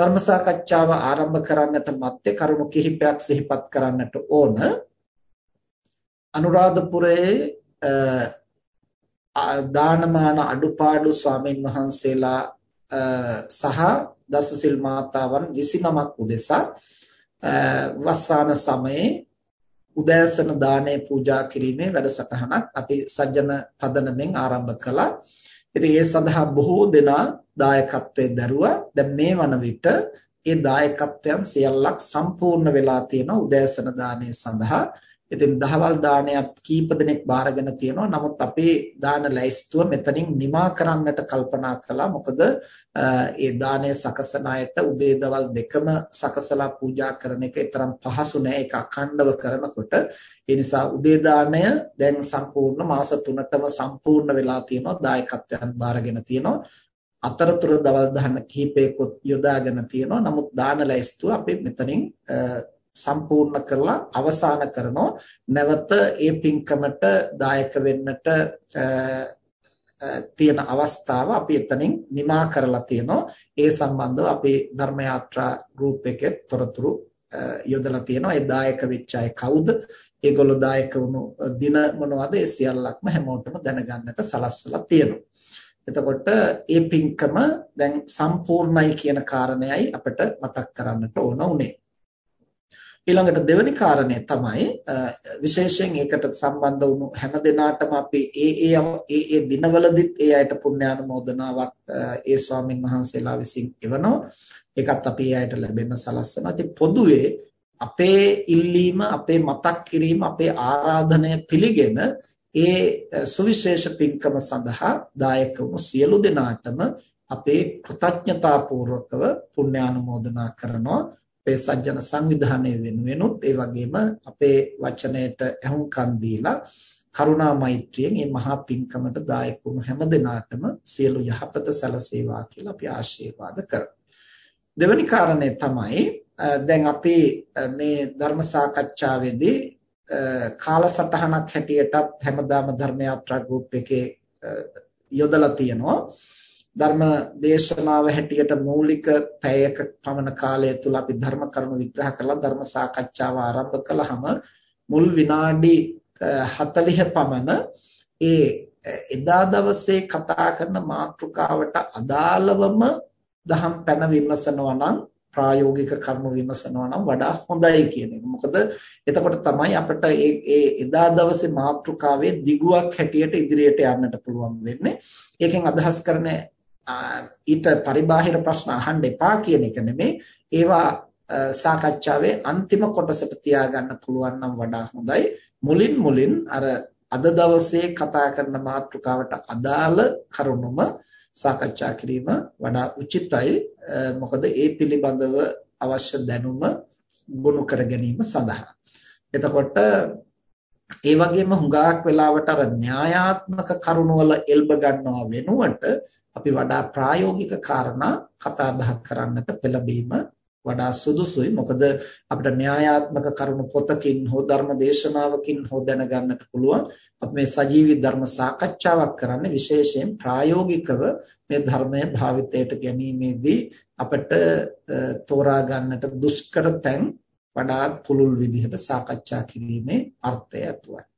ධර්ම සාකච්ඡාව ආරම්භ කරන්නට මත්තේ කරුණු කිහිපයක් සිහිපත් කරන්නට ඕන. අනුරාධපුරයේ දානමාන අඩුපාඩු ස්වාමින් වහන්සේලා සහ දසසිල් මාතාවන් 29ක් උදෙසා වස්සාන සමයේ උදෑසන දාණය පූජා කිරීමේ වැඩසටහනක් අපි සජ්ජන පදනමෙන් ආරම්භ කළා. ඉතින් ඒ සඳහා බොහෝ දෙනා දායකත්වයේ දරුවා. දැන් මේ වන විට ඒ දායකත්වයන් සියල්ලක් සම්පූර්ණ වෙලා තියෙනවා උදෑසන දාණය සඳහා. ඉතින් දහවල් දානයක් කීප දෙනෙක් බාරගෙන තියෙනවා. නමුත් අපේ දාන ලැයිස්තුව මෙතනින් නිමා කරන්නට කල්පනා කළා. මොකද ඒ දානය සකසන අයට උදේ දවල් දෙකම සකසලා පූජා කරන එක තරම් පහසු නෑ. ඒක අඛණ්ඩව කරනකොට ඒ නිසා උදේ දානය දැන් සම්පූර්ණ මාස 3ටම සම්පූර්ණ වෙලා තියෙනවා. දායකත්වයන් බාරගෙන තියෙනවා. අතරතුර දවල් දාන කිහිපයකොත් යොදාගෙන තියෙනවා. නමුත් දාන ලැයිස්තුව අපි මෙතනින් සම්පූර්ණ කරලා අවසන් කරනවා. නැවත ඒ පින්කමට දායක වෙන්නට තියෙන අවස්ථාව අපි එතනින් නිමා කරලා තියෙනවා. ඒ සම්බන්ධව අපේ ධර්ම යාත්‍රා ගෲප් එකේ තොරතුරු යොදලා තියෙනවා. ඒ දායක වෙච්ච අය කවුද? ඒගොල්ලෝ දායක වුණු දින මොනවද? ඒ සියල්ලක්ම හැමෝටම දැනගන්නට සලස්වලා තියෙනවා. එතකොට ඒ පින්කම දැන් සම්පූර්ණයි කියන කාරණයයි අපිට මතක් කරන්නට ඕන උනේ. ඊළඟට දෙවෙනි කාරණය තමයි විශේෂයෙන් ඒකට සම්බන්ධ වුණු හැම දිනාටම අපි ඒ ඒ ඒ ඒ දිනවලදීත් ඒ අයට පුණ්‍යානුමෝදනාවක් ඒ ස්වාමින් වහන්සේලා විසින් එවනවා. ඒකත් අපි ඒ අයට ලැබෙන්න සලස්වනවා. ඉතින් පොදුවේ අපේ ඉල්ලීම, අපේ මතක් කිරීම, අපේ ආරාධනය පිළිගෙන ඒ සුවිශේෂ පින්කම සඳහා දායක වුණු සියලු දෙනාටම අපේ කෘතඥතාපූර්වකව පුණ්‍යානුමෝදනා කරනවා. අපේ සජ්ජන සංවිධානය වෙනුවෙනුත් ඒ වගේම අපේ වචනයට ඇහුම්කන් දීලා කරුණා මෛත්‍රියෙන් මේ මහා පිංකමට දායක වුණු හැම දිනාටම සියලු යහපත සැලසේවා කියලා අපි ආශිර්වාද කරමු. දෙවැනි කාරණේ තමයි දැන් අපි මේ ධර්ම සාකච්ඡාවේදී කාලසටහනක් හැටියටත් හැමදාම ධර්ම යාත්‍රා ගෲප් එකේ යොදලා තියෙනවා. ධර්ම දේශනාව හැටියට මූලික පැයක පමණ කාලය තුල අපි ධර්ම කරුණු විග්‍රහ කරලා ධර්ම සාකච්ඡාව ආරම්භ කළාම මුල් විනාඩි 40 පමණ ඒ එදා දවසේ කතා කරන මාතෘකාවට අදාළවම දහම් පැන විමසනවා නම් ප්‍රායෝගික කරුණු විමසනවා නම් වඩා හොඳයි කියන එක. මොකද එතකොට තමයි අපිට ඒ ඒ එදා දවසේ මාතෘකාවේ දිගුවක් හැටියට ඉදිරියට යන්නට පුළුවන් වෙන්නේ. ඒකෙන් අදහස් කරන්නේ ඊට පරිබාහිර ප්‍රශ්න අහන්න එපා කියන එක නෙමෙයි. ඒවා සාකච්ඡාවේ අන්තිම කොටසට තියාගන්න පුළුවන් නම් වඩා හොඳයි. මුලින් මුලින් අර අද දවසේ කතා කරන මාතෘකාවට අදාළ කරුණුම සාකච්ඡා කිරීම වඩා උචිතයි. මොකද ඒ පිළිබඳව අවශ්‍ය දැනුම ගොනු කර ගැනීම සඳහා. එතකොට ඒ වගේම හුඟක් වෙලාවට අර න්‍යායාත්මක කරුණවල එල්බ ගන්නවා වෙනුවට අපි වඩා ප්‍රායෝගික කාරණා කතා බහ කරන්නට පෙළඹීම වඩා සුදුසුයි. මොකද අපිට න්‍යායාත්මක කරුණු පොතකින් හෝ ධර්ම දේශනාවකින් හෝ දැනගන්නට පුළුවන්. අපි මේ සජීවී ධර්ම සාකච්ඡාවක් කරන්නේ විශේෂයෙන් ප්‍රායෝගිකව මේ ධර්මය භාවිතයට ගැනීමේදී අපිට තෝරා ගන්නට දුෂ්කර තැන් වඩාත් පුළුල් විදිහට සාකච්ඡා කිරීමේ අර්ථය ඇතුවයි